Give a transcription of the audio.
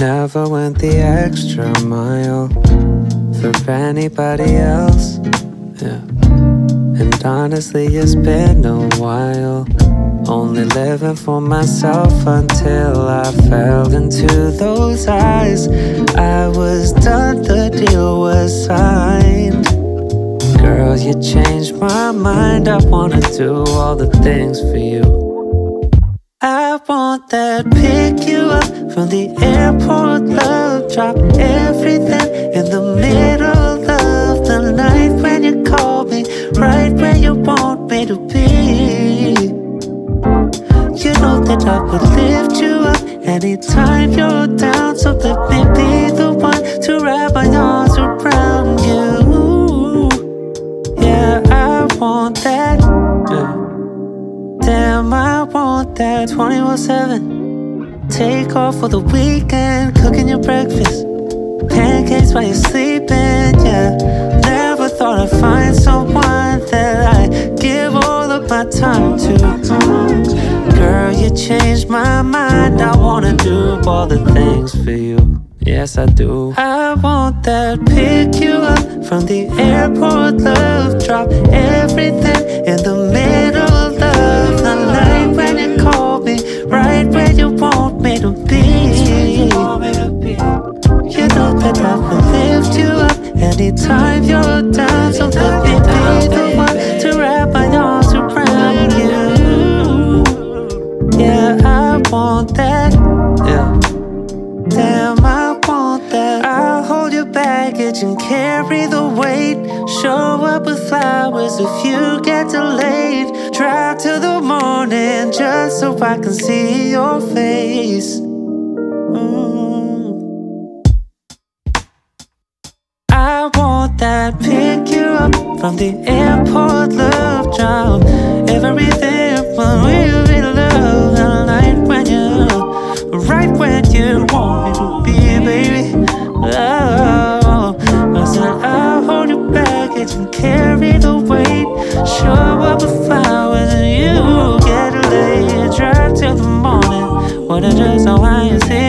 never went the extra mile for anybody else. Yeah. And honestly, it's been a while. Only living for myself until I fell into those eyes. I was done, the deal was signed. Girl, you changed my mind. I wanna do all the things for you. I want that pick you up from the airport, love drop everything in the middle of the night when you call me, right where you want me to be. You know that I would lift you up anytime you're down. So let me be the one to wrap my arms around you. Yeah, I want that. Yeah. Damn, I want that 24 7. Take off for the weekend, cooking your breakfast. Pancakes while you're sleeping, yeah. Never thought I'd find someone that I give all of my time to. Girl, you changed my mind. I wanna do all the things for you. Yes, I do. I want that pick you up from the airport, love drop anytime you're down. So let me be the one to wrap my arms around you. Yeah, I want that. Yeah. Damn, I want that. I'll hold your baggage and carry the weight. Show up with flowers if you get delayed. Drive till the morning just so I can see your face. Mm. I want that pick you up from the airport, love drop everything from you in love the night when you right when you want me to be, baby. Oh, I said I'll hold your baggage and carry the weight. Show up with flowers and you get laid. Drive till the morning. What a dress, how I see